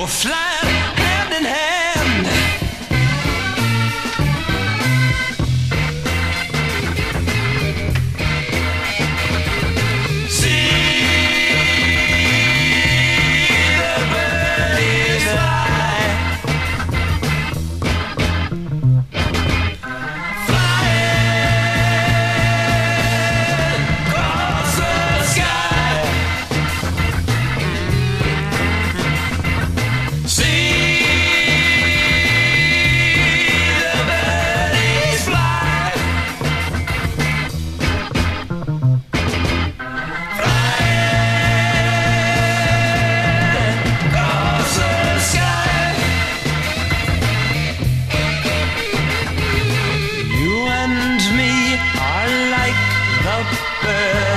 We're flying. out there.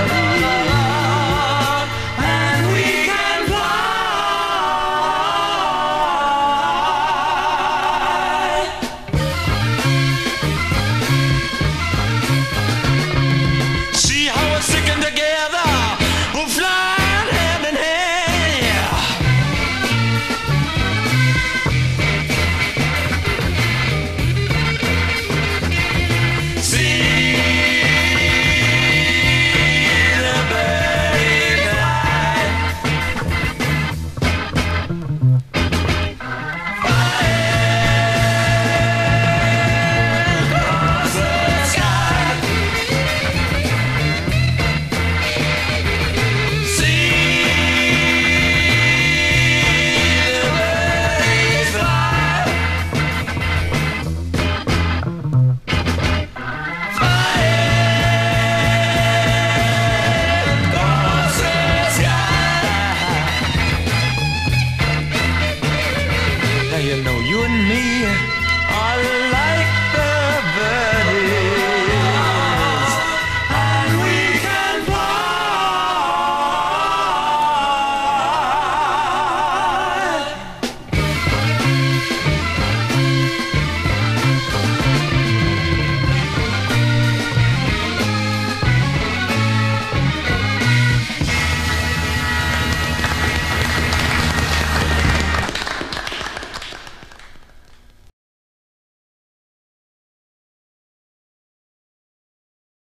You know you and me are like the birds.